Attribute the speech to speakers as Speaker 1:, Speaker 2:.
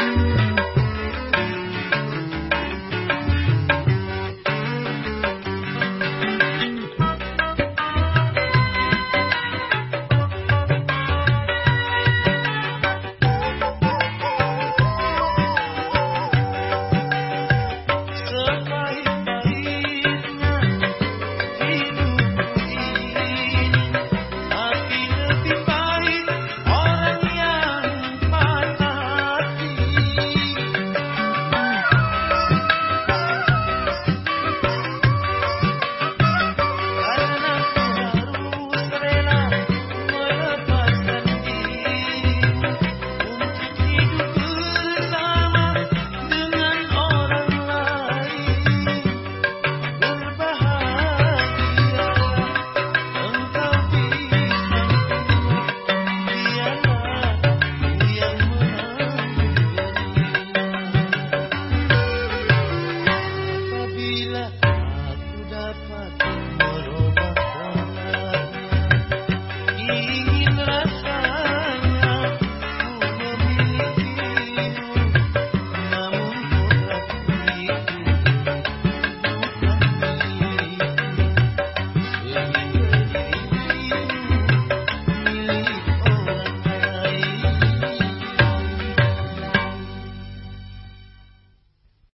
Speaker 1: you.